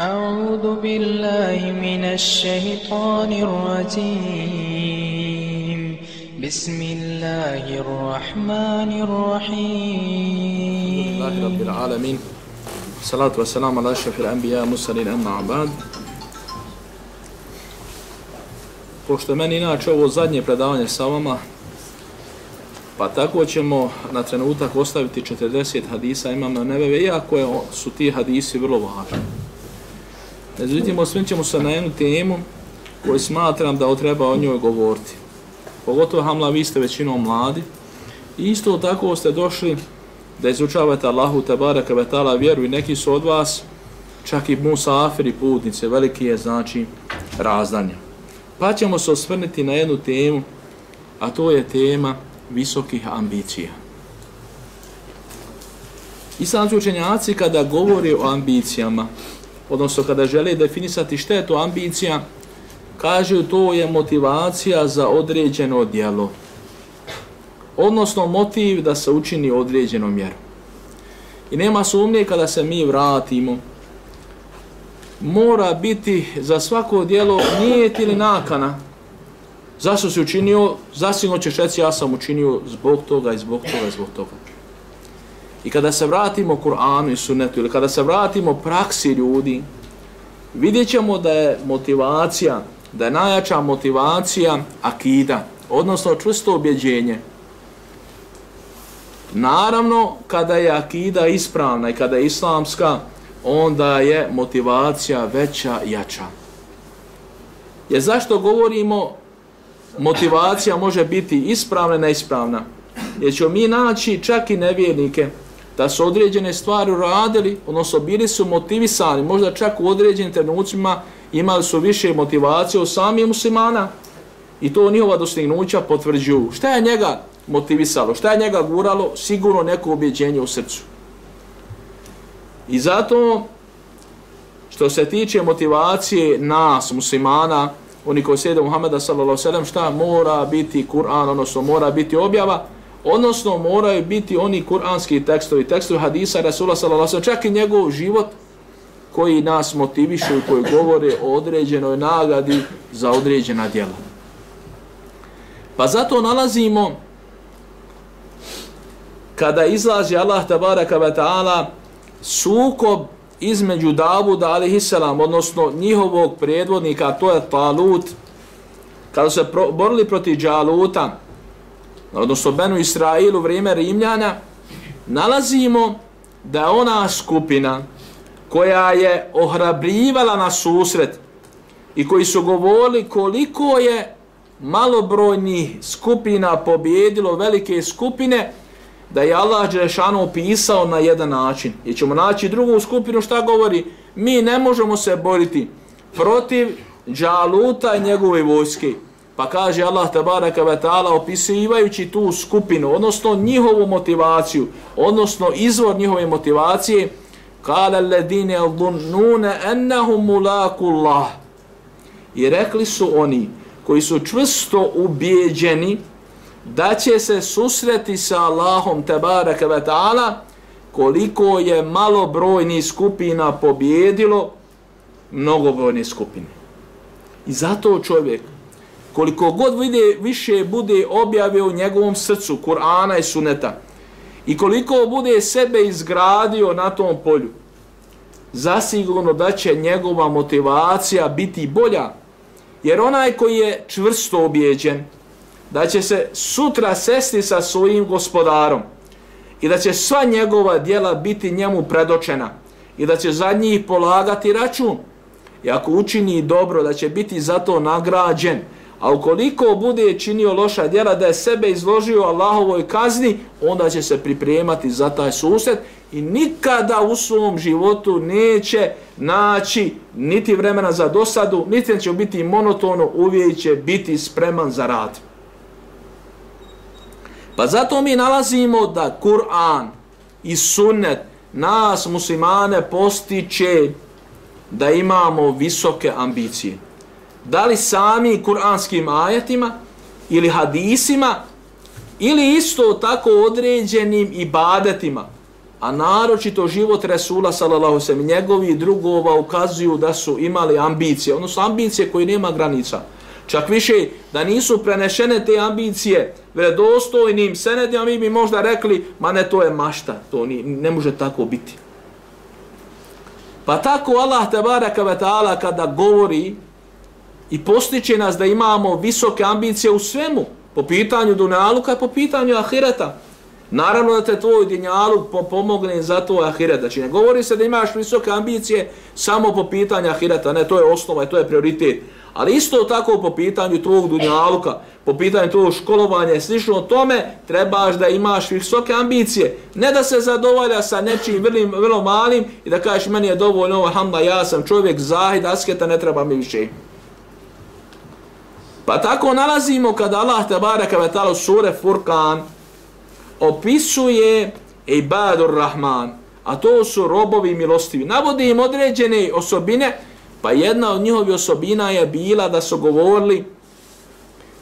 أعوذ بالله من الشيطان الرجيم بسم الله الرحمن الرحيم الله رب العالمين الصلاة والسلام على أشرف الأنبياء المرسلين أما بعد Pošto meni inače ovo zadnje predavanje sa vama, pa tako ćemo na trenutak ostaviti 40 hadisa imamo nebeve, iako je, su ti hadisi vrlo važni. Međutim, osvrćemo se na jednu temu koju smatram da treba o njoj govoriti. Pogotovo, Hamla, vi ste većinom mladi. I isto tako ste došli da izučavate Allahu Tebara Kvetala vjeru i neki su od vas, čak i musafir i putnice, veliki je znači razdanja. Pa ćemo se osvrniti na jednu temu, a to je tema visokih ambicija. Islamski učenjaci kada govori o ambicijama, odnosno kada žele definisati šta je to ambicija, kažu to je motivacija za određeno djelo. Odnosno motiv da se učini određeno mjeru. I nema sumnje kada se mi vratimo, mora biti za svako djelo nijet ili nakana. Zašto si učinio? Zasigno ćeš reći ja sam učinio zbog toga i zbog toga i zbog toga. I kada se vratimo Kur'anu i Sunnetu ili kada se vratimo praksi ljudi, vidjet ćemo da je motivacija, da je najjača motivacija akida, odnosno čvrsto objeđenje. Naravno, kada je akida ispravna i kada je islamska, onda je motivacija veća, jača. Je zašto govorimo motivacija može biti ispravna i neispravna? Jer ćemo mi naći čak i nevjernike da su određene stvari uradili, odnosno bili su motivisani, možda čak u određenim trenucima imali su više motivacije od samih muslimana i to njihova dostignuća potvrđuju. Šta je njega motivisalo? Šta je njega guralo? Sigurno neko objeđenje u srcu. I zato što se tiče motivacije nas, muslimana, oni koji sjede Muhammeda sallallahu šta mora biti Kur'an, odnosno mora biti objava, odnosno moraju biti oni kuranski tekstovi, tekstovi hadisa Rasula sallallahu čak i njegov život koji nas motivišu i koji govore o određenoj nagradi za određena djela. Pa zato nalazimo kada izlazi Allah tabaraka wa ta'ala sukob između Davuda alaihissalam, odnosno njihovog predvodnika, to je Talut, kada se pro, borili protiv Đaluta, odnosno Benu Israilu, vrijeme Rimljana, nalazimo da ona skupina koja je ohrabrivala na susret i koji su govorili koliko je malobrojnih skupina pobjedilo velike skupine, da je Allah Đelešanu opisao na jedan način. I ćemo naći drugu skupinu šta govori, mi ne možemo se boriti protiv Đaluta i njegove vojske. Pa kaže Allah tabaraka wa ta'ala opisivajući tu skupinu, odnosno njihovu motivaciju, odnosno izvor njihove motivacije, kala ledine dhunnune ennahum mulakullah. I rekli su oni koji su čvrsto ubijeđeni da će se susreti sa Allahom tabaraka wa ta'ala koliko je malo brojni skupina pobjedilo mnogobrojne skupine. I zato čovjek koliko god vide, više bude objave u njegovom srcu Kur'ana i Suneta i koliko bude sebe izgradio na tom polju, zasigurno da će njegova motivacija biti bolja. Jer onaj koji je čvrsto objeđen, da će se sutra sesti sa svojim gospodarom i da će sva njegova dijela biti njemu predočena i da će za njih polagati račun. I ako učini dobro, da će biti zato nagrađen, A ukoliko bude činio loša djela da je sebe izložio Allahovoj kazni, onda će se pripremati za taj susret i nikada u svom životu neće naći niti vremena za dosadu, niti će biti monotono, uvijek će biti spreman za rad. Pa zato mi nalazimo da Kur'an i sunnet nas muslimane postiče da imamo visoke ambicije da li sami kuranskim ajetima ili hadisima ili isto tako određenim ibadetima a naročito život Resula sallallahu sallam, njegovi drugova ukazuju da su imali ambicije, odnosno ambicije koje nema granica. Čak više da nisu prenešene te ambicije vredostojnim senedima, mi bi možda rekli, ma ne, to je mašta, to ni, ne može tako biti. Pa tako Allah te baraka ve ta'ala kada govori i postiče nas da imamo visoke ambicije u svemu, po pitanju dunjaluka i po pitanju ahireta. Naravno da te tvoj Dunjaluk pomogne za to ahiret. Znači ne govori se da imaš visoke ambicije samo po pitanju ahireta, ne, to je osnova i to je prioritet. Ali isto tako po pitanju tvojeg dunjaluka, po pitanju tvojeg školovanja i slično tome, trebaš da imaš visoke ambicije. Ne da se zadovolja sa nečim vrlo, vrlo malim i da kažeš meni je dovoljno, alhamdulillah, ja sam čovjek zahid, asketa, ne treba mi više. Pa tako nalazimo kada Allah te baraka ve ta'ala sure Furkan opisuje Ibadur Rahman, a to su robovi milostivi. Navodi im određene osobine, pa jedna od njihovi osobina je bila da su govorili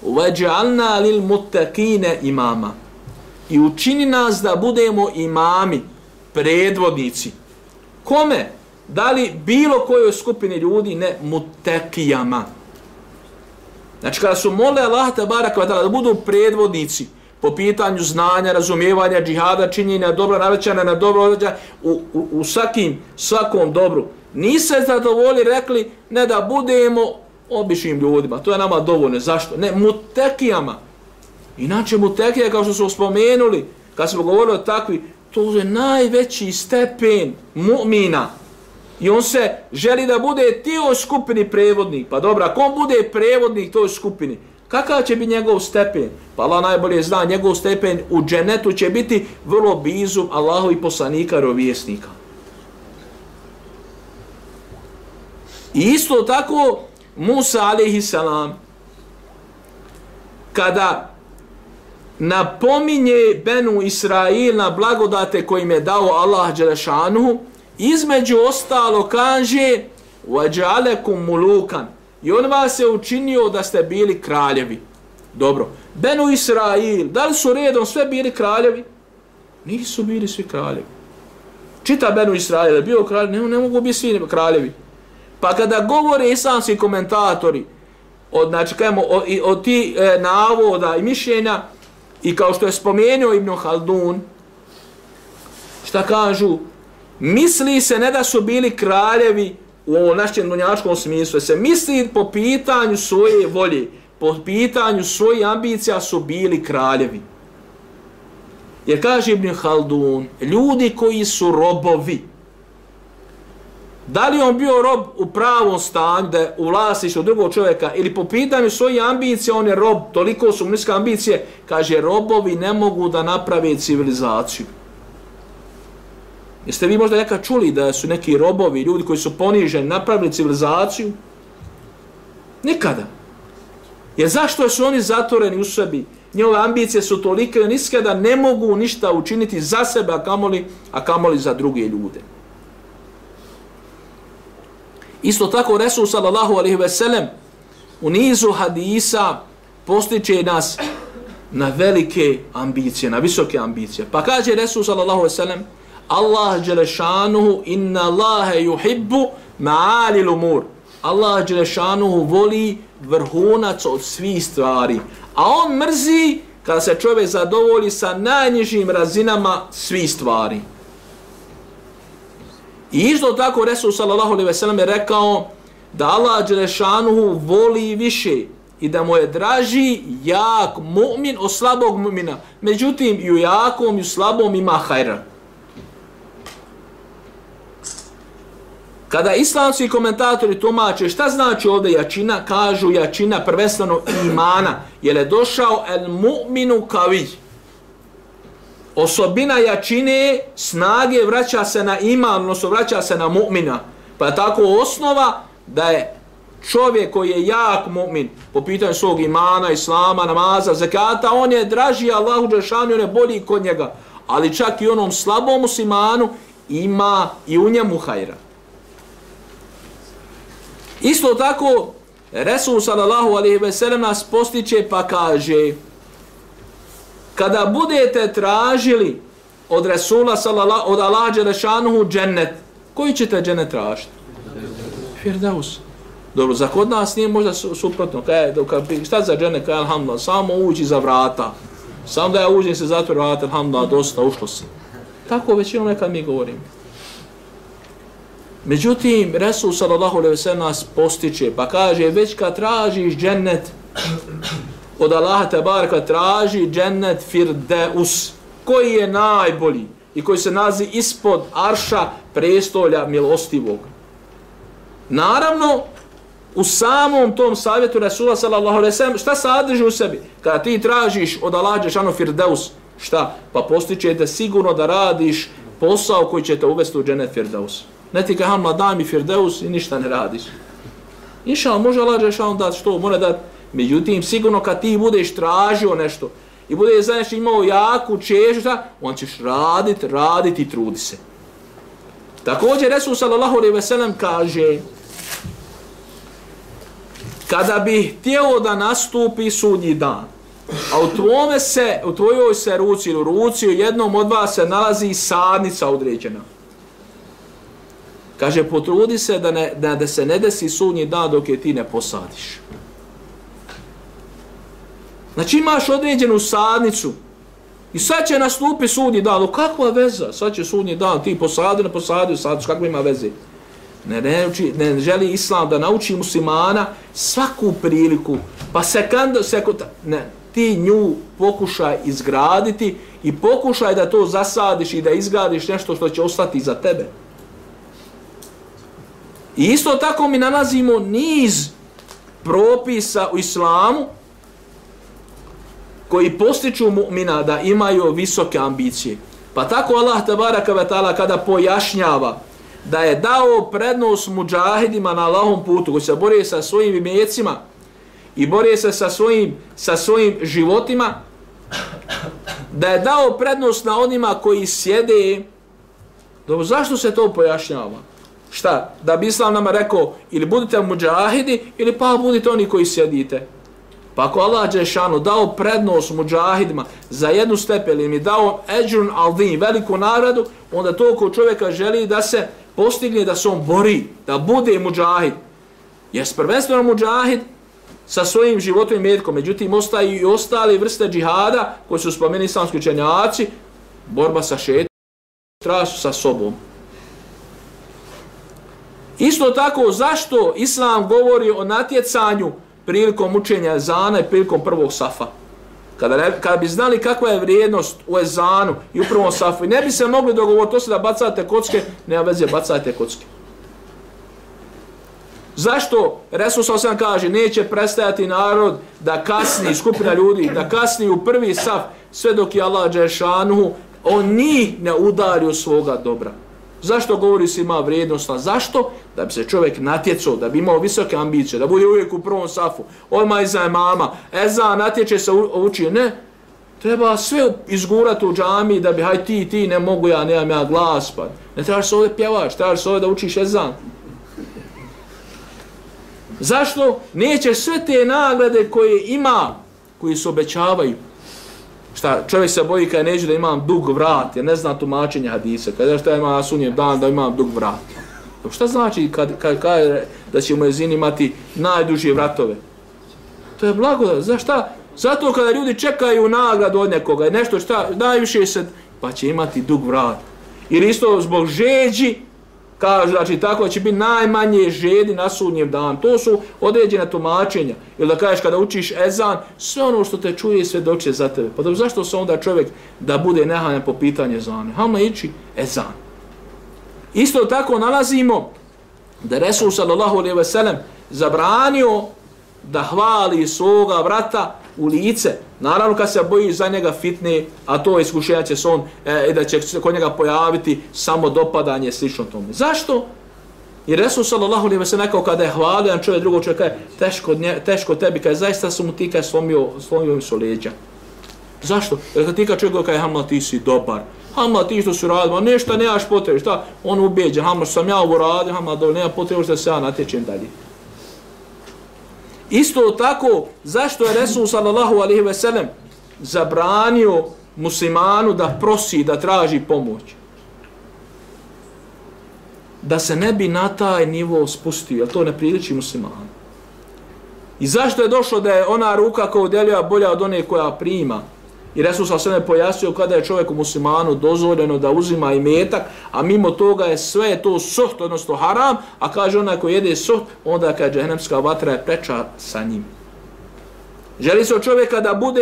Uveđalna lil mutakine imama. I učini nas da budemo imami, predvodnici. Kome? Da li bilo kojoj skupini ljudi? Ne, mutekijama. Znači kada su mole Allah tabara kvatala da budu predvodnici po pitanju znanja, razumijevanja, džihada, činjenja, dobro navećana na dobro određa u, u, u svakim, svakom dobru. Nise zadovolji rekli ne da budemo običnim ljudima. To je nama dovoljno. Zašto? Ne, mutekijama. Inače mutekija kao što smo spomenuli, kad smo govorili o takvi, to je najveći stepen mu'mina. I on se želi da bude tio skupini prevodnik. Pa dobro, ako on bude prevodnik toj skupini, kakav će biti njegov stepen? Pa Allah najbolje zna, njegov stepen u dženetu će biti vrlo blizu Allahovi poslanika i rovjesnika. I isto tako Musa alaihi salam kada napominje Benu Israil na blagodate kojim je dao Allah Đelešanu, između ostalo kaže وَجَعَلَكُمْ مُلُوكًا i on vas je učinio da ste bili kraljevi. Dobro. Benu Israil, da li su redom sve bili kraljevi? Nisu bili svi kraljevi. Čita Benu Israil, je bio kralj, ne, ne mogu biti svi kraljevi. Pa kada govore islamski komentatori, od, znači, kajemo, od, od ti e, navoda i mišljenja, i kao što je spomenuo Ibn Haldun, šta kažu, misli se ne da su bili kraljevi u ovom našem dunjačkom smislu, se misli po pitanju svoje volje, po pitanju svoje ambicija su bili kraljevi. Jer kaže Ibn Haldun, ljudi koji su robovi, da li on bio rob u pravom stanju, da je u vlasništvu drugog čovjeka, ili po pitanju svoje ambicije, on je rob, toliko su niske ambicije, kaže, robovi ne mogu da naprave civilizaciju. Jeste vi možda neka čuli da su neki robovi, ljudi koji su poniženi, napravili civilizaciju? Nikada. Jer zašto su oni zatvoreni u sebi? Njove ambicije su tolike niske da ne mogu ništa učiniti za sebe, a kamoli, a kamoli za druge ljude. Isto tako Resul sallallahu alaihi ve sellem u nizu hadisa postiče nas na velike ambicije, na visoke ambicije. Pa kaže Resul sallallahu alaihi ve sellem Allah Đelešanuhu inna Allahe yuhibbu ma'ali l'umur. Allah Đelešanuhu voli vrhunac od svih stvari. A on mrzi kada se čovjek zadovolji sa najnižim razinama svih stvari. I isto tako Resul sallallahu alejhi ve sellem je rekao da Allah Đelešanuhu voli više i da mu je draži jak mu'min od slabog mu'mina. Međutim, i u jakom i u slabom ima hajra. Kada islamski komentatori tumače šta znači ovdje jačina, kažu jačina prvenstveno imana, jer je došao el mu'minu kavi. Osobina jačine snage vraća se na iman, odnosno vraća se na mu'mina. Pa je tako osnova da je čovjek koji je jak mu'min po pitanju svog imana, islama, namaza, zakata, on je draži Allahu Đešanu, on je bolji kod njega. Ali čak i onom slabom muslimanu ima i u njemu hajra. Isto tako, Resul sallallahu alaihi ve sellem nas postiče pa kaže kada budete tražili od Resula sallallahu, od Allah Đelešanuhu džennet. Koji ćete džennet tražiti? Firdaus. Dobro, za kod nas nije možda suprotno. Kaj, kaj, šta za džennet? Kaj, alhamdulillah, samo uđi za vrata. Samo da ja uđem se zatvor vrata, alhamdulillah, dosta, ušlo se. Tako većinom nekad mi govorimo. Međutim, Resul sallallahu alaihi wa nas postiče, pa kaže, već kad tražiš džennet, od Allaha tabaraka traži džennet firdeus, koji je najbolji i koji se nazi ispod arša prestolja milostivog. Naravno, u samom tom savjetu Resula sallallahu alaihi sallam, šta sadrži u sebi? Kada ti tražiš od Allaha džešanu firdeus, šta? Pa postiče da sigurno da radiš posao koji će te uvesti u džennet firdeus. Ne ti hamla dami firdeus i ništa ne radiš. Inša, može Allah džešanu dati što? Mora dati Međutim, sigurno kad ti budeš tražio nešto i bude znači imao jaku čežu, on ćeš radit, radit i trudi se. Također, Resul sallallahu alaihi ve sellem kaže kada bi htjelo da nastupi sudnji dan, a u tvome se, u tvojoj se ruci ili ruci u jednom od vas se nalazi sadnica određena. Kaže, potrudi se da, ne, da, da se ne desi sudnji dan dok je ti ne posadiš. Znači imaš određenu sadnicu i sad će nastupi sudnji dan. O kakva veza? Sad će sudnji dan, ti posadi na posadi u sadnicu, kakva ima veze? Ne, ne, uči, ne želi islam da nauči muslimana svaku priliku, pa sekando, sekund, ne, ti nju pokušaj izgraditi i pokušaj da to zasadiš i da izgradiš nešto što će ostati za tebe. I isto tako mi nalazimo niz propisa u islamu koji postiču mu'mina da imaju visoke ambicije. Pa tako Allah tabaraka ve ta'ala kada pojašnjava da je dao prednost muđahidima na Allahom putu koji se bore sa svojim imecima i bore se sa svojim, sa svojim životima, da je dao prednost na onima koji sjede. Dobro, zašto se to pojašnjava? Šta? Da bi Islam nama rekao ili budite muđahidi ili pa budite oni koji sjedite. Pa ako Allah Đešanu dao prednost muđahidima za jednu stepen i je dao eđun aldin, veliku nagradu, onda to ko čovjeka želi da se postigne da se on bori, da bude muđahid. Jer prvenstveno muđahid sa svojim životom i metkom, međutim ostaju i ostali vrste džihada koji su spomeni islamski učenjaci, borba sa šetom, strašu sa sobom. Isto tako, zašto Islam govori o natjecanju prilikom učenja ezana i prilikom prvog safa. Kada, ne, kada bi znali kakva je vrijednost u ezanu i u prvom safu, ne bi se mogli dogovoriti to se da bacate kocke, nema veze, bacajte kocke. Zašto Resul Sosan kaže, neće prestajati narod da kasni, skupina ljudi, da kasni u prvi saf, sve dok je Allah Đešanuhu on njih ne udari u svoga dobra. Zašto govori se ima vrijednost? Zašto? Da bi se čovjek natjecao, da bi imao visoke ambicije, da bude uvijek u prvom safu. Odmah iza mama. Eza, natječe se uči. Ne. Treba sve izgurati u džami da bi, haj ti, ti, ne mogu ja, nemam ja glas. Pa. Ne trebaš se ovdje pjevaš, trebaš se ovdje da učiš ezan. Zašto? Nećeš sve te nagrade koje ima, koji se obećavaju, šta, čovjek se boji kada neću da imam dug vrat, jer ne zna tumačenje hadisa, kada šta ima sunjem dan da imam dug vrat. To šta znači kad, kad, kad da će muezin imati najdužije vratove? To je blago, za šta? Zato kada ljudi čekaju nagradu od nekoga, nešto šta, najviše se, pa će imati dug vrat. Ili isto zbog žeđi, Kažu, znači, tako će biti najmanje žedi na sudnjem dan. To su određene tumačenja. Ili da kažeš, kada učiš ezan, sve ono što te čuje sve doće za tebe. Pa dobro, zašto se onda čovjek da bude nehanjan po pitanje ezane? Hama ići ezan. Isto tako nalazimo da Resul sallallahu alaihi ve sellem zabranio da hvali svoga vrata u lice. Naravno kad se boji za njega fitne, a to je iskušenja će se on, e, e, da će se kod njega pojaviti samo dopadanje slično tome. Zašto? I Resul sallallahu alaihi ve sellem nekao kada je hvalio jedan čovjek drugog čovjeka, teško, nje, teško tebi, kada zaista su mu ti kada slomio, slomio im su leđa. Zašto? Jer kad ti kada čovjek kada je Hamla ti si dobar, Hamla ti što su radili, ništa nemaš potrebe, šta? On ubeđen, Hamla sam ja ovo radio, Hamla dobro, nema potrebe što se ja natječem dalje. Isto tako, zašto je Resul sallallahu alaihi ve sellem zabranio muslimanu da prosi, da traži pomoć. Da se ne bi na taj nivo spustio, jer to ne priliči muslimanu. I zašto je došlo da je ona ruka koja udjeljava bolja od one koja prima? I Resul sa sveme pojasnio kada je čovjeku muslimanu dozvoljeno da uzima i metak, a mimo toga je sve to soht, odnosno haram, a kaže onaj ko jede soht, onda kaže džehennemska vatra je preča sa njim. Želi se od čovjeka da bude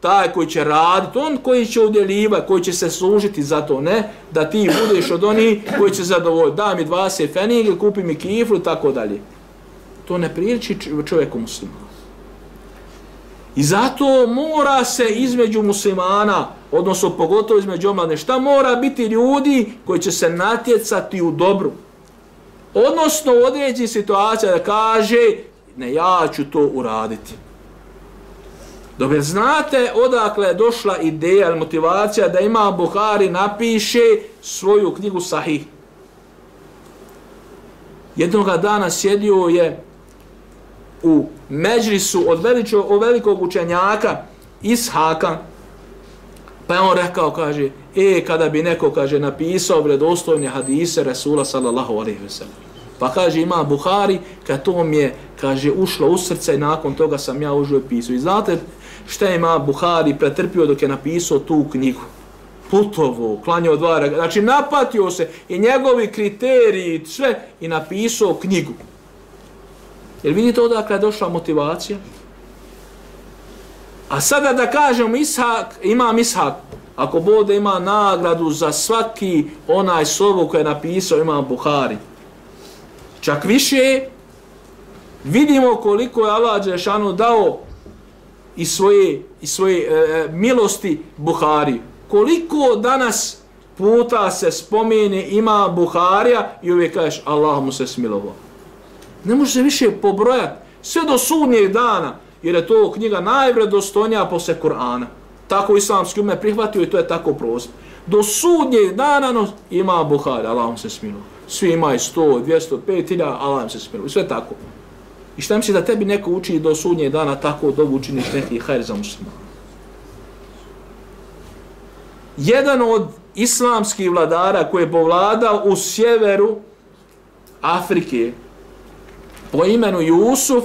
taj koji će raditi, on koji će udjeljiva, koji će se služiti za to, ne, da ti budeš od onih koji će zadovoljiti, da mi 20 fenig, kupi mi kiflu, tako dalje. To ne priliči čovjeku muslimanu. I zato mora se između muslimana, odnosno pogotovo između omladne, šta mora biti ljudi koji će se natjecati u dobru. Odnosno u određenih situacija da kaže, ne, ja ću to uraditi. Dobro, znate odakle je došla ideja ili motivacija da ima Buhari napiše svoju knjigu Sahih. Jednoga dana sjedio je u međlisu od veličo, o velikog učenjaka Ishaka, pa je on rekao, kaže, e, kada bi neko, kaže, napisao vredostojne hadise Resula sallallahu alaihi ve sellem. Pa kaže, ima Buhari, kad to mi je, kaže, ušlo u srce i nakon toga sam ja užio pisao. I znate šta ima Buhari pretrpio dok je napisao tu knjigu? Putovo, klanjao dva, znači napatio se i njegovi kriteriji, sve, i napisao knjigu. Jer vidite odakle je došla motivacija? A sada da kažem, Ishak, imam Ishak, ako bude ima nagradu za svaki onaj slovo koje je napisao, imam Buhari. Čak više, vidimo koliko je Allah Đešanu dao i svoje, i svoje e, e milosti Buhari. Koliko danas puta se spomene ima Buharija i uvijek kažeš Allah mu se smilovao. Ne može se više pobrojati sve do sudnjeg dana, jer je to knjiga najvredostojnija posle Kur'ana. Tako islamski ume prihvatio i to je tako prozir. Do sudnjeg dana no, ima Buhari, Allah vam se smilu. Svi imaju 100, 200, 5000, Allah vam se smilu. sve tako. I šta misli da tebi neko uči do sudnjeg dana tako dobu učiniš neki hajr za muslima? Jedan od islamskih vladara koji je povladao u sjeveru Afrike, po imenu Jusuf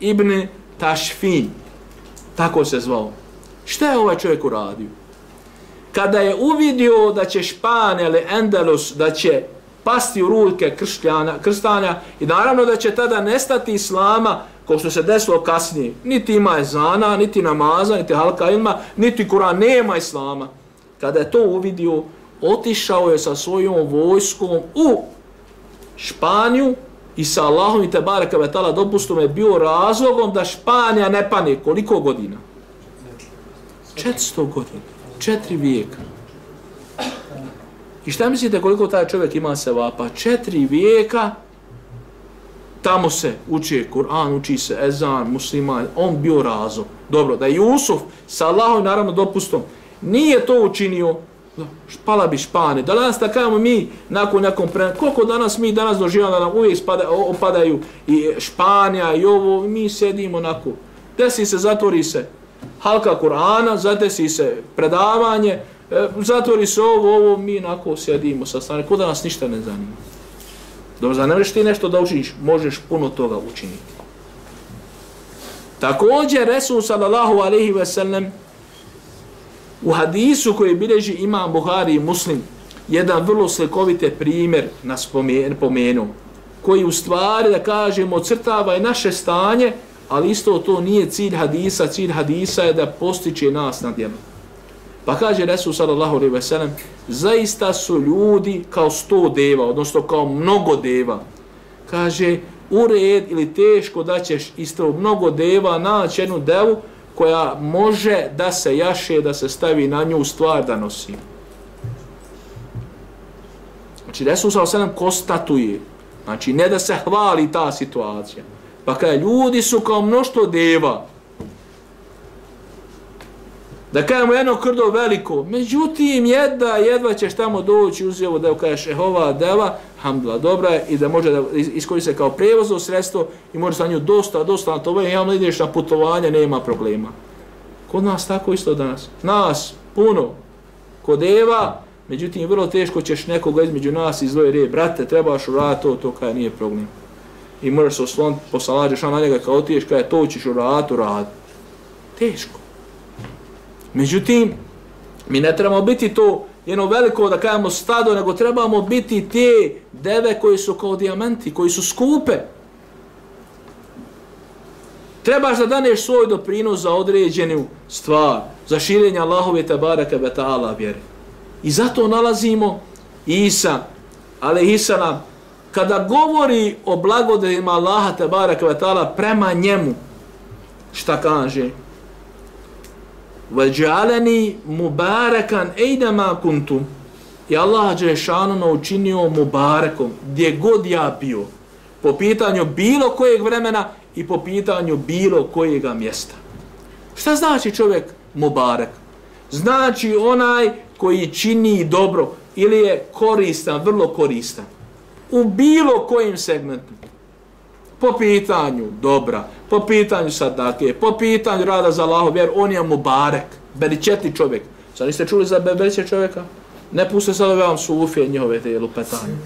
ibn Tašfin. Tako se zvao. Šta je ovaj čovjek uradio? Kada je uvidio da će Špan ili Endelus, da će pasti u ruke krstanja i naravno da će tada nestati islama kao što se desilo kasnije. Niti ima ezana, niti namaza, niti halka ilma, niti Kur'an, nema islama. Kada je to uvidio, otišao je sa svojom vojskom u Španiju i sa Allahom i te baraka vetala dopustom je bio razlogom da Španija ne pane koliko godina? 400 godina. Četiri vijeka. I šta mislite koliko taj čovjek ima se vapa? Četiri vijeka tamo se uči Kur'an, uči se Ezan, musliman, on bio razlog. Dobro, da je Jusuf sa Allahom naravno dopustom nije to učinio, Špala bi Špane. Da danas takamo mi nakon nekom pre... Koliko danas mi danas doživamo da nam uvijek spada, opadaju i Španija i ovo, mi sedimo onako. Desi se, zatvori se halka Kur'ana, zadesi se predavanje, e, zatvori se ovo, ovo, mi onako sedimo sa strane. Ko da nas ništa ne zanima? Dobro, zanimljiš ne ti nešto da učiniš, možeš puno toga učiniti. Također, Resul sallallahu alaihi ve sellem, U hadisu koji bilježi imam Buhari i Muslim, jedan vrlo slikovite primjer na pomenu, koji u stvari, da kažemo, crtava je naše stanje, ali isto to nije cilj hadisa, cilj hadisa je da postiče nas na djelu. Pa kaže Resul sallallahu alaihi ve sellem, zaista su ljudi kao sto deva, odnosno kao mnogo deva. Kaže, u red ili teško da ćeš isto mnogo deva naći jednu devu, koja može da se jaše, da se stavi na nju stvar da nosi. Znači, Resul sa osadom konstatuje, znači, ne da se hvali ta situacija. Pa kada ljudi su kao mnoštvo deva, da kažemo jedno krdo veliko, međutim, jedna, jedva ćeš tamo doći uz ovo da kažeš, eh, ova deva, hamdula, dobra je i da može da iskoji se kao prevozno sredstvo i može sa nju dosta, dosta na tobe, ja ideš na putovanje, nema problema. Kod nas tako isto danas. Nas, puno, kod Eva, međutim, vrlo teško ćeš nekoga između nas izdvoje re, brate, trebaš uraditi to, to kaj nije problem. I možeš se osloniti, posalađeš na njega kao tiješ, kaj to ćeš uraditi, uraditi. Teško. Međutim, mi ne trebamo biti to jedno veliko, da kajemo stado, nego trebamo biti te deve koji su kao dijamanti, koji su skupe. Trebaš da daneš svoj doprinos za određenu stvar, za širenje Allahove tabaraka betala vjere. I zato nalazimo Isa, ali Isa nam, kada govori o blagodajima Allaha tabaraka betala prema njemu, šta kaže? وَجَعَلَنِي مُبَارَكًا اَيْدَمَا كُنْتُ I Allah Đelešanu naučinio Mubarakom, gdje god ja bio, po pitanju bilo kojeg vremena i po pitanju bilo kojega mjesta. Šta znači čovjek Mubarak? Znači onaj koji čini dobro ili je koristan, vrlo koristan. U bilo kojim segmentu. Po pitanju dobra, po pitanju sadake, po pitanju rada za Allaho vjer, on je Mubarak, beričetni čovjek. Sad niste čuli za beričet čovjeka? Ne puste sad ove vam sufije njihove te lupetanje.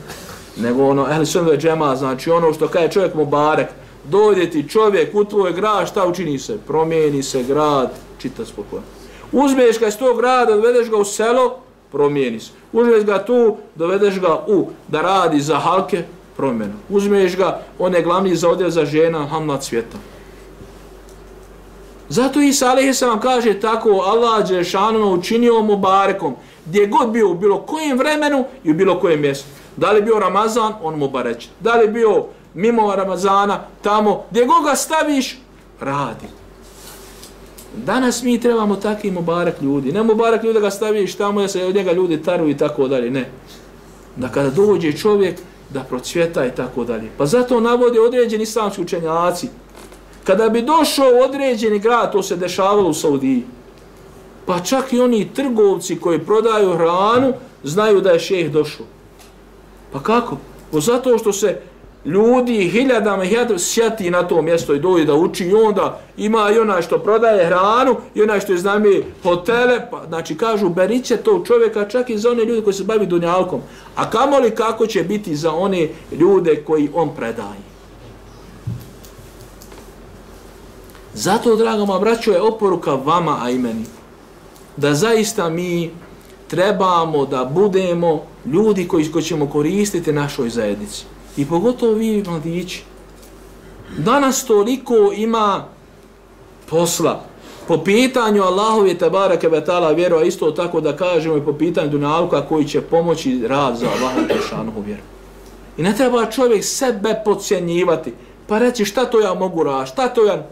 Nego ono, ehli sunve džema, znači ono što kaže čovjek mubarek, dođe ti čovjek u tvoj grad, šta učini se? Promijeni se grad, čita spokojno. Uzmeš ga iz tog grada, dovedeš ga u selo, promijeni se. Uzmeš ga tu, dovedeš ga u, da radi za halke, promjena. Uzmeš ga, on je glavni za odjel za žena, hamlat svijeta. Zato Isa Alihi se vam kaže tako, Allah je učinio mu barekom, gdje god bio, u bilo kojem vremenu i u bilo kojem mjestu. Da li bio Ramazan, on mu bareće. Da li bio mimo Ramazana, tamo, gdje god ga staviš, radi. Danas mi trebamo takvi mubarak ljudi. Ne mubarak ljudi da ga staviš tamo da se od njega ljudi taru i tako dalje. Ne. Da kada dođe čovjek da procvjeta i tako dalje. Pa zato navode određeni islamski učenjaci. Kada bi došao određeni grad, to se dešavalo u Saudiji. Pa čak i oni trgovci koji prodaju hranu znaju da je šeh došao. Pa kako? Pa zato što se ljudi hiljadama i hiljadama sjati na to mjesto i dođe da uči i onda ima i onaj što prodaje hranu i onaj što je znami hotele, pa, znači kažu beriće to čovjeka čak i za one ljude koji se bavi dunjalkom. A kamoli kako će biti za one ljude koji on predaje. Zato, drago moja braćo, je oporuka vama, a i meni, da zaista mi trebamo da budemo ljudi koji, koji ćemo koristiti našoj zajednici. I pogotovo vi mladići. Danas toliko ima posla po pitanju Allahove tabara kebetala vjeru, a isto tako da kažemo i po pitanju dunalka koji će pomoći rad za Allahove tešanohu vjeru. I ne treba čovjek sebe podcjenjivati, pa reći šta to ja mogu raditi, šta to ja...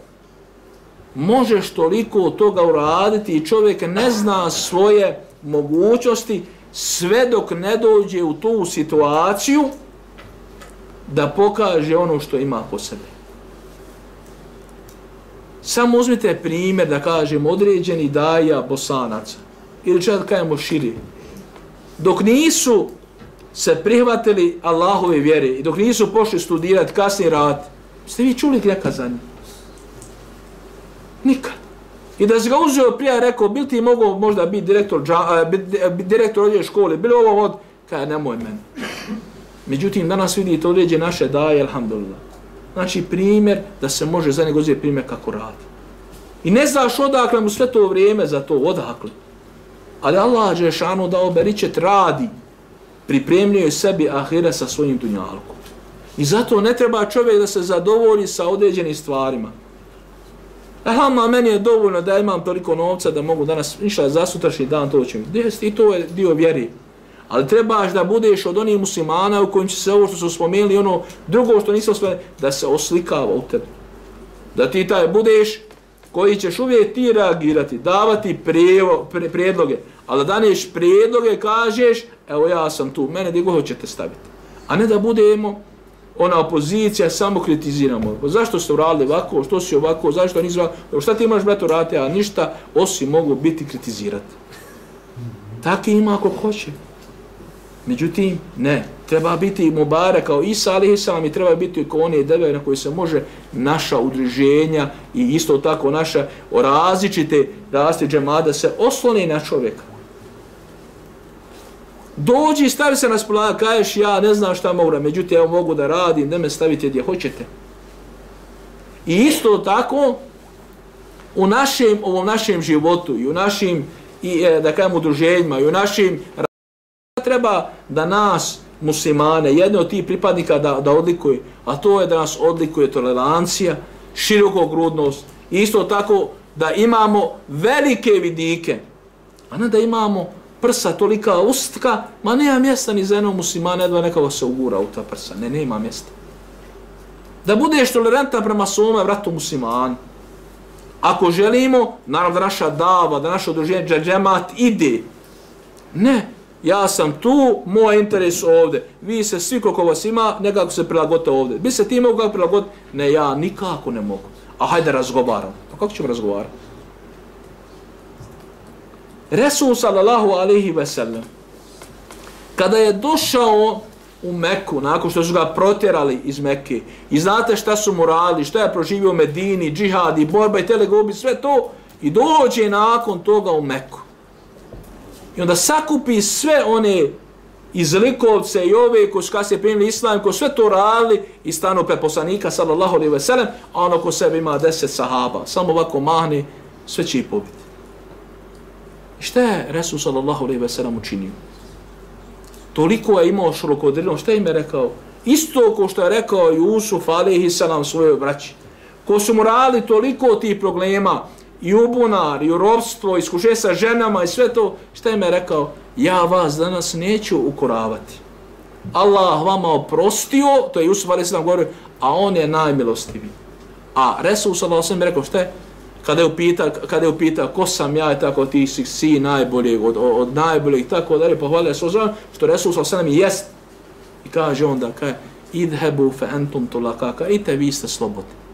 Možeš toliko od toga uraditi i čovjek ne zna svoje mogućnosti sve dok ne dođe u tu situaciju da pokaže ono što ima po sebi. Samo uzmite primjer da kažem određeni daja bosanaca ili čak kajemo širi. Dok nisu se prihvatili Allahove vjere i dok nisu pošli studirati kasni rad, ste vi čuli neka za njih? Nikad. I da se ga uzeo prije rekao, bil ti mogao možda biti direktor, dža, direktor ovdje škole, bilo ovo od, kaj nemoj meni. Međutim, danas vidite određe naše daje, alhamdulillah. Znači, primjer da se može za njega uzeti primjer kako radi. I ne znaš odakle mu sve to vrijeme za to, odakle. Ali Allah je šanu da oberičet radi, pripremljuje sebi ahire sa svojim dunjalkom. I zato ne treba čovjek da se zadovolji sa određenim stvarima. E, Aha, meni je dovoljno da imam toliko novca da mogu danas, ništa, za sutrašnji dan to ću. I to je dio vjeri. Ali trebaš da budeš od onih muslimana u kojim će se ovo što su spomenuli, ono drugo što nisu spomenuli, da se oslikava u tebi. Da ti taj budeš koji ćeš uvijek ti reagirati, davati prijevo, pre, prijedloge. Ali da daneš prijedloge, kažeš, evo ja sam tu, mene gdje hoćete staviti. A ne da budemo ona opozicija, samo kritiziramo. Pa zašto ste uradili ovako, što si ovako, zašto nisi ovako, šta ti imaš brate urati, a ništa, osim mogu biti kritizirati. Taki ima ako hoće. Međutim, ne. treba biti Mubare kao Isa alaihissalam i treba biti kao one deve na koje se može naša udruženja i isto tako naša o različite rasti džemada se oslone na čovjeka. Dođi i stavi se na spolana, kaješ ja ne znam šta moram, međutim ja mogu da radim, da me stavite gdje hoćete. I isto tako u našem, ovom našem životu i u našim i, e, da kažem, udruženjima i u našim treba da nas muslimane, jedne od tih pripadnika da, da odlikuje, a to je da nas odlikuje tolerancija, širokogrudnost, isto tako da imamo velike vidike, a ne da imamo prsa tolika ustka, ma nema mjesta ni za jednog muslimana, jedva nekako se ugura u ta prsa, ne, nema mjesta. Da budeš tolerantan prema svome vratu muslimanu. Ako želimo, naravno da naša dava, da naše odruženje džađemat ide. Ne, ja sam tu, moj interes ovde. Vi se svi koliko vas ima, nekako se prilagodite ovde. Bi se ti mogu kako prilagoditi? Ne, ja nikako ne mogu. A hajde razgovaram. Pa kako ćemo razgovarati? Resul sallallahu alaihi ve sellem, kada je došao u Meku, nakon što su ga protjerali iz Mekke, i znate šta su mu radili, šta je proživio u Medini, džihadi, borba i telegobi, sve to, i dođe nakon toga u Meku. I onda sakupi sve one iz likovce i ove koji su kasnije primili islam, koji sve to radili i stanu pe poslanika, sallallahu alaihi ve sellem, a ono ko sebe ima deset sahaba, samo ovako mahni, sve će ih pobiti. I šta je Resul sallallahu alaihi ve sellem učinio? Toliko je imao šrokodrilom, šta im je rekao? Isto ko što je rekao Jusuf alaihi sallam svojoj braći. Ko su mu radili toliko tih problema, i ubunar, i u robstvo, i skuše sa ženama i sve to, šta im je rekao? Ja vas danas neću ukoravati. Allah vama oprostio, to je Jusuf alaihi sallam govorio, a on je najmilostiviji. A Resul sallallahu alaihi je rekao, šta je? kada je upita, kada je upita ko sam ja? I tako ti si, si najbolji od, od, od najboljih tako dalje. Pa Pohvalio se ozvan što Resul sa osanem jest. I kaže onda kaže idhebu fe entum tulakaka. I te vi ste slobodni.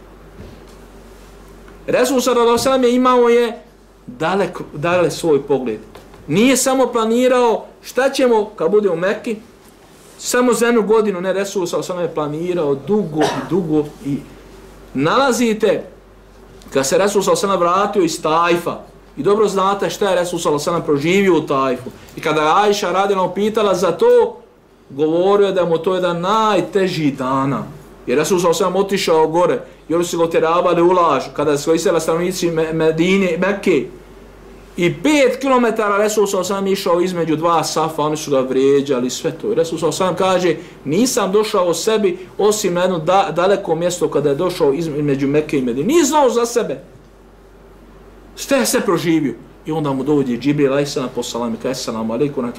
Resul sa osanem je imao je dalek, dale svoj pogled. Nije samo planirao šta ćemo kad bude u Mekki samo za jednu godinu ne Resul sallallahu osanem je planirao dugo i dugo i nalazite Kad se Resul sallallahu vratio iz Tajfa, i dobro znate šta je Resul Salasana proživio u Tajfu, i kada je Ajša radila upitala za to, govorio je da mu to je jedan najteži dana. Jer Resul sam otišao gore, i oni su ga otjeravali u laž, kada su isela stanovnici Medine, Mekke, I pet kilometara Resul sa osam išao između dva safa, oni su ga vrijeđali, sve to. Resul sa osam kaže, nisam došao o sebi osim na jedno da, daleko mjesto kada je došao između Mekke i Medine. Nije znao za sebe. Ste je sve proživio. I onda mu dovodje Džibril, aj sana po salami, kaj salam, alaikum,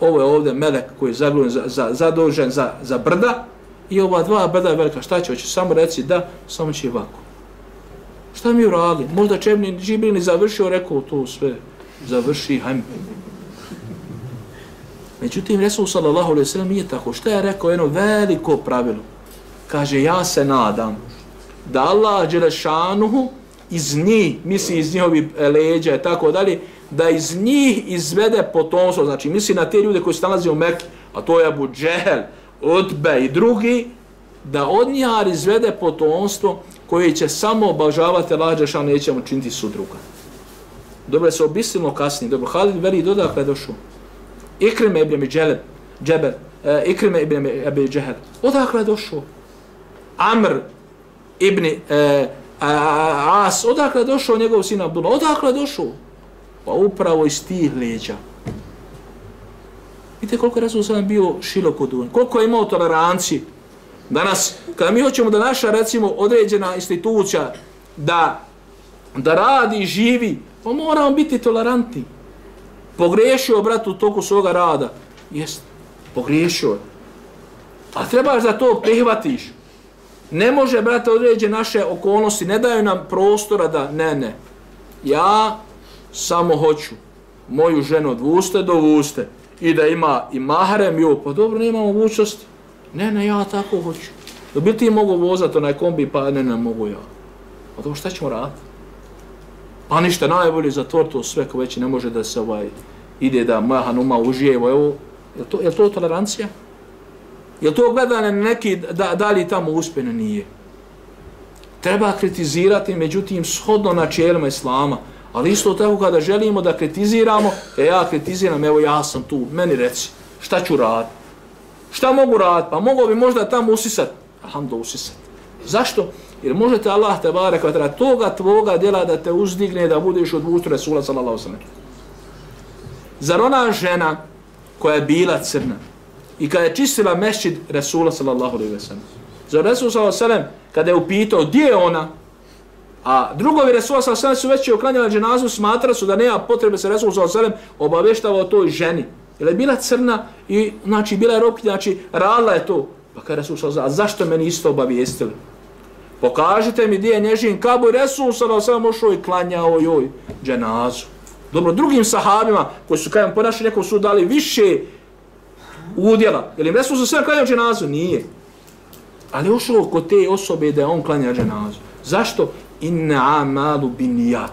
ovo je ovdje melek koji je zadužen za, za, za, za brda. I ova dva brda velika, šta će, hoće samo reći da, samo će ovako. Šta mi uradili? Možda Čebni Džibril ni završio, rekao to sve. Završi, hajme. Međutim, Resul sallallahu alaihi sallam nije tako. Šta je rekao? Jedno veliko pravilo. Kaže, ja se nadam da Allah Đelešanuhu iz njih, misli iz njihovi e, leđa i tako dalje, da iz njih izvede potomstvo, znači misli na te ljude koji se nalazi u Mekke, a to je Abu Džehel, Utbe i drugi, da od njih izvede potomstvo koje će samo obažavati Allah Đešan, nećemo činiti sudruga. Dobro se obisilno kasni. Dobro, Halid veli dodakle došao. Ikrime ibn Dželeb, Džebel, e, Ikrime ibn Abi Džehel. Odakle došao? Amr ibn uh, As, odakle došao njegov sin Abdullah? Odakle došao? Pa upravo iz tih leđa. Vidite koliko je Rasul sam bio široko duvan, koliko je imao toleranci. Danas, kada mi hoćemo da naša, recimo, određena institucija da, da radi i živi, pa moramo biti tolerantni. Pogriješio, brat, u toku svoga rada. Jest, pogriješio. A trebaš da to prihvatiš. Ne može, brate, određe naše okolnosti, ne daju nam prostora da, ne, ne. Ja samo hoću moju ženu od vuste do vuste i da ima i mahrem i ovo, pa dobro, nema mogućnosti. Ne, ne, ja tako hoću. Da bi ti mogu vozati onaj kombi, pa ne, ne mogu ja. Pa to šta ćemo raditi? Pa ništa, najbolje za to sve ko već ne može da se ovaj ide da moja hanuma užije, evo, je to, je to tolerancija? Je to gledanje neki da, da li tamo uspjene nije? Treba kritizirati, međutim, shodno načelima islama. Ali isto tako kada želimo da kritiziramo, e ja kritiziram, evo ja sam tu, meni reci, šta ću raditi? Šta mogu raditi? Pa mogu bi možda tamo usisati. Alhamdu usisati. Zašto? Jer možete Allah te bare kva toga tvoga djela da te uzdigne da budeš od vustu Resula sallallahu sallam. Zar ona žena koja je bila crna i kada je čistila mešćid Resula sallallahu sallam. Zar Resul sallallahu sallam kada je upitao gdje je ona A drugovi Resula sa sallam su već je oklanjali dženazu smatra su da nema potrebe se Resul sa sallam obaveštava o toj ženi. Jer je bila crna i znači bila je ropkinja, znači radila je to. Pa kada Resul sa a zašto meni isto obavijestili? Pokažite mi gdje je nježin kabu i Resul sa sam ušao i klanjao joj dženazu. Dobro, drugim sahabima koji su kajem ponašali nekom su dali više udjela. Jer im Resul sa sve klanjao dženazu? Nije. Ali ušao kod te osobe da je on klanja dženazu. Zašto? Inna amalu binijat.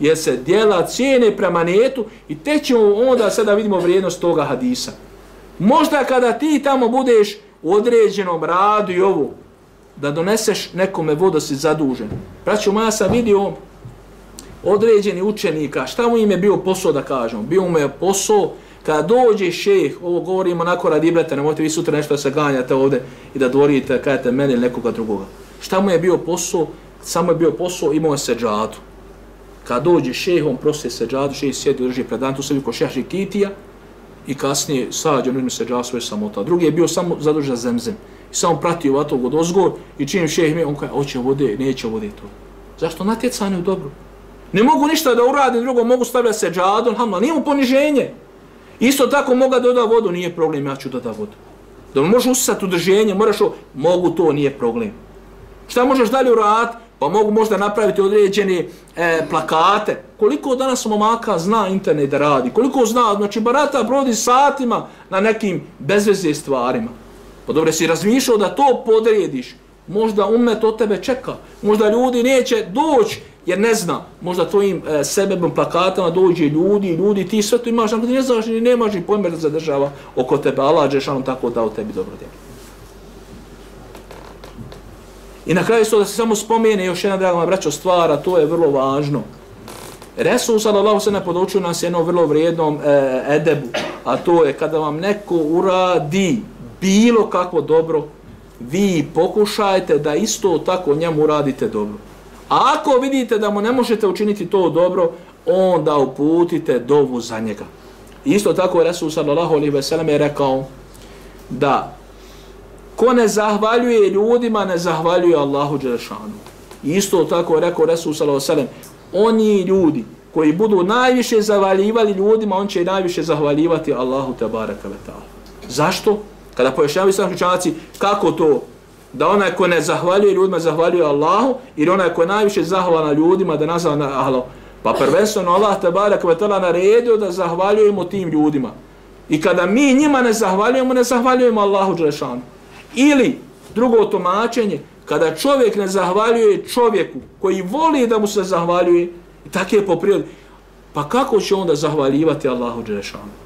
Jer se dijela cijene prema netu i te ćemo onda sada vidimo vrijednost toga hadisa. Možda kada ti tamo budeš u određenom radu i ovu, da doneseš nekome vodu si zadužen. Braćo, moja sam vidio određeni učenika, šta mu im je bio posao da kažemo? Bio mu je posao kada dođe šejh, ovo govorimo onako radi ibrata, nemojte vi sutra nešto da se ganjate ovde i da dvorite, kajete mene ili nekoga drugoga. Šta mu je bio posao? Samo je bio posao, imao je seđadu. Kad dođe šeh, on prosi seđadu, šeh sjedi, drži predan, tu se vidi šeh kitija i kasnije sađe, on uzme seđadu svoje samota. Drugi je bio samo zadužen za zemzem i samo pratio vatog od ozgor i čim šeh mi, on kaže, hoće vode, neće vode to. Zašto natjecanje u dobru? Ne mogu ništa da uradim, drugo mogu stavljati seđadu, alhamdulillah, nije mu poniženje. Isto tako moga doda vodu, nije problem, ja ću doda vodu. Da li možeš usisati udrženje, moraš o, mogu to, nije problem. Šta možeš dalje uraditi? Pa mogu možda napraviti određene e, plakate. Koliko danas momaka zna internet da radi? Koliko zna? Znači, barata provodi satima na nekim bezveze stvarima. Pa dobro, si razmišljao da to podrediš. Možda umet od tebe čeka. Možda ljudi neće doći jer ne zna. Možda tvojim e, sebebom plakatama dođe ljudi, ljudi, ti sve to imaš, ali ne znaš ni nemaš ni pojmer da zadržava oko tebe. Allah je tako dao tebi dobro djelo. I na kraju to da se samo spomene još jedna draga braćo stvara, to je vrlo važno. Resul sallallahu se ne podučio nas jednom vrlo vrijednom e, edebu, a to je kada vam neko uradi bilo kakvo dobro, vi pokušajte da isto tako njemu radite dobro. A ako vidite da mu ne možete učiniti to dobro, onda uputite dovu za njega. Isto tako Resul sallallahu alaihi ve sellem je rekao da ko ne zahvaljuje ljudima, ne zahvaljuje Allahu Đelešanu. Isto tako rekao Resul sallallahu alaihi ve sellem, oni ljudi koji budu najviše zahvaljivali ljudima, on će najviše zahvaljivati Allahu tabaraka ve ta'ala. Zašto? Kada pojašnjavaju islam učenjaci kako to da onaj ko ne zahvaljuje ljudima zahvaljuje Allahu ili onaj ko je najviše zahvala ljudima da nazva na Allah. Pa prvenstveno Allah te barak ve naredio da zahvaljujemo tim ljudima. I kada mi njima ne zahvaljujemo, ne zahvaljujemo Allahu Đelešanu. Ili drugo tumačenje, kada čovjek ne zahvaljuje čovjeku koji voli da mu se zahvaljuje, i tako je po prirodi, pa kako će onda zahvaljivati Allahu Đelešanu?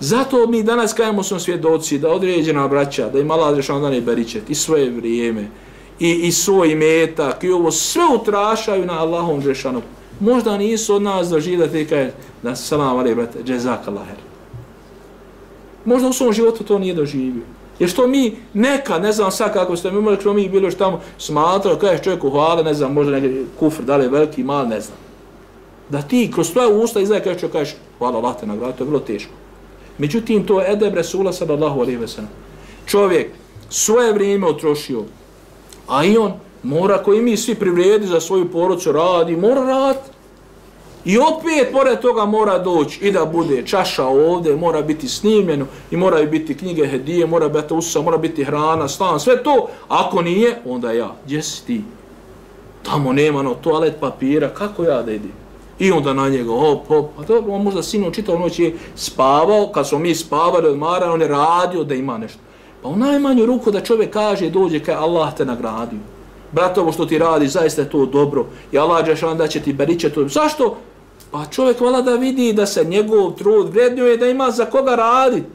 Zato mi danas kajemo smo svjedoci da određena braća, da im Allah rešao da ne beričet i svoje vrijeme i, i svoj metak i ovo sve utrašaju na Allahom rešanu. Možda nisu od nas doživili da ti kaže da salam ali brate, džezak Allaher. Možda u svom životu to nije doživio. Jer što mi neka, ne znam sad kako ste mi možda što mi bilo što tamo smatrao, kažeš čovjeku hvala, ne znam, možda neki kufr, da li je veliki, mal, ne znam. Da ti kroz tvoje usta izdaje kažeš čovjek, kažeš hvala, Allah te nagrada, to je bilo teško. Međutim, to je edeb Resula sallallahu alaihi ve sallam. Čovjek svoje vrijeme otrošio, a i on mora, koji mi svi privrijedi za svoju porodcu, radi, mora rad. I opet, pored toga, mora doći i da bude čaša ovdje, mora biti snimljeno, i mora biti knjige hedije, mora biti usa, mora biti hrana, stan, sve to. Ako nije, onda ja. Gdje si ti? Tamo nema no toalet papira, kako ja da idem? I onda na njega, hop, hop, a dobro, on možda sinu čitao noć je spavao, kad smo mi spavali, odmarali, on je radio da ima nešto. Pa u najmanju ruku da čovjek kaže, dođe kaj Allah te nagradio. Bratovo što ti radi, zaista je to dobro. I Allah Đešan da će ti beriće to. Zašto? Pa čovjek vala da vidi da se njegov trud vrednjuje, da ima za koga raditi.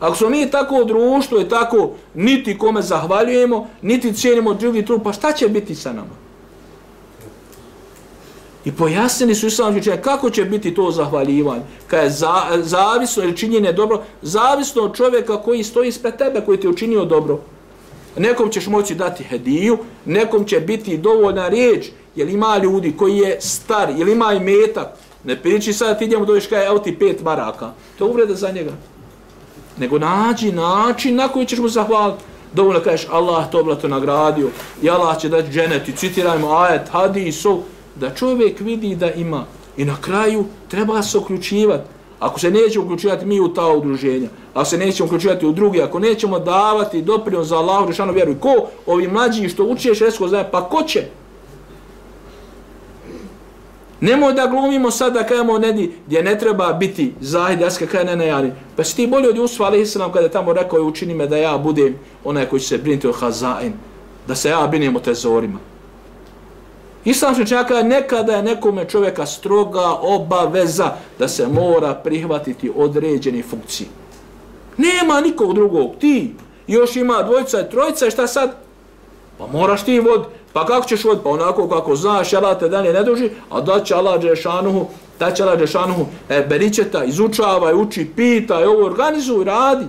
Ako smo mi tako društvo i tako niti kome zahvaljujemo, niti cijenimo drugi trud, pa šta će biti sa nama? I pojasnili su islamski učenjaci kako će biti to zahvaljivanje. kada je za, zavisno ili činjenje dobro, zavisno od čovjeka koji stoji ispred tebe, koji ti je učinio dobro. Nekom ćeš moći dati hediju, nekom će biti dovoljna riječ, jer ima ljudi koji je star, ili ima i metak. Ne priči sad ti njemu dođeš kaj, evo ti pet maraka. To je uvreda za njega. Nego nađi način na koji ćeš mu zahvaliti. Dovoljno kažeš Allah to blato nagradio i Allah će dati dženet i citirajmo ajet, hadisu, da čovjek vidi da ima. I na kraju treba se uključivati. Ako se neće uključivati mi u ta udruženja, ako se nećemo uključivati u drugi, ako nećemo davati doprinos za Allahu rešanu vjeru, ko ovi mlađi što učiješ, resko znaje, pa ko će? Nemoj da glumimo sad da kajemo nedi gdje ne treba biti zahid, jaska kaj ne najari. Pa si ti bolje od Jusuf a.s. kada je tamo rekao i učini me da ja budem onaj koji će se briniti o hazain, da se ja brinem o tezorima. Islamski čaka nekada je nekome čovjeka stroga obaveza da se mora prihvatiti određeni funkcije. Nema nikog drugog, ti. Još ima dvojica i trojica i šta sad? Pa moraš ti vod. Pa kako ćeš vod? Pa onako kako znaš, Allah te dalje ne duži, a da će Allah Đešanuhu, da će Allah Đešanuhu, e, beričeta, izučavaj, uči, pitaj, ovo organizuj, radi.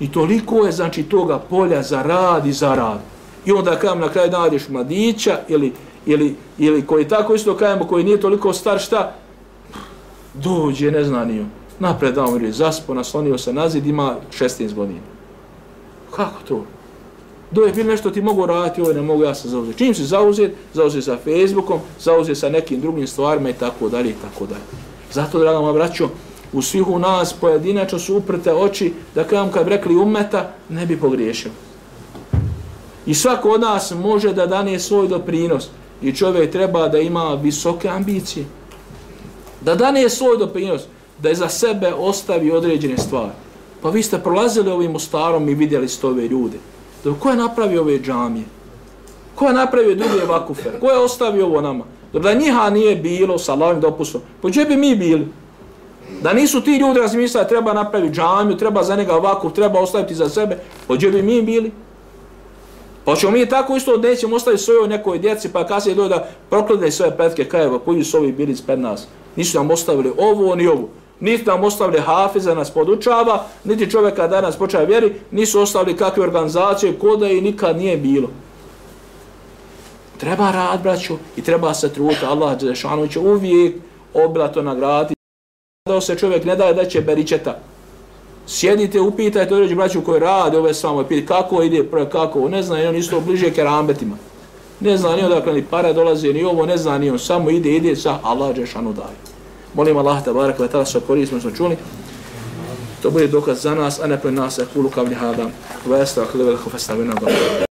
I toliko je, znači, toga polja za rad i za rad. I onda kam na kraju nađeš mladića ili, ili, ili koji tako isto kajemo, koji nije toliko star, šta? Dođe, ne zna nije. Napred dao mi zaspo, naslonio se nazid, ima 16 godina. Kako to? Dole je bilo nešto ti mogu raditi, ovo ne mogu ja se zauzeti. Čim se zauzet, zauzet sa Facebookom, zauzet sa nekim drugim stvarima i tako dalje i tako dalje. Zato, draga moja braćo, u svih u nas pojedinačno su uprte oči da kajem kad rekli umeta, ne bi pogriješio. I svako od nas može da dane svoj doprinos. I čovjek treba da ima visoke ambicije. Da dane svoj doprinos. Da je za sebe ostavi određene stvari. Pa vi ste prolazili ovim ostarom i vidjeli ste ove ljude. Dobro, ko je napravio ove džamije? Ko je napravio druge vakufe? Ko je ostavio ovo nama? Da njiha nije bilo sa Allahovim dopustom. Po gdje bi mi bili? Da nisu ti ljudi razmislili treba napraviti džamiju, treba za njega vakuf, treba ostaviti za sebe. Po gdje bi mi bili? Pa ćemo mi tako isto nećemo ostaviti svoje nekoj djeci, pa kasnije dođe da prokladne svoje petke, kaj evo, koji su ovi bili ispred nas. Nisu nam ostavili ovo ni ovo. Niti nam ostavili hafiza nas podučava, niti čovjeka danas počaje vjeri, nisu ostavili kakve organizacije, koda i nikad nije bilo. Treba rad, braću, i treba se truta. Allah Đelešanu će uvijek obilato nagraditi. Da se čovjek ne daje da će beričeta. Sjedite, upitajte određu braću koji rade ove s vama, piti kako ide, kako, ne zna, on isto bliže kerambetima. Ne zna ni odakle ni para dolaze, ni ovo, ne zna ni on, samo ide, ide sa Allah Đešanu daje. Molim Allah, da barak, ve tada se korismo, smo čuli. To bude dokaz za nas, a ne pre nas, a kulu kavli hada. Vesta, hlivel, hufesta, vina,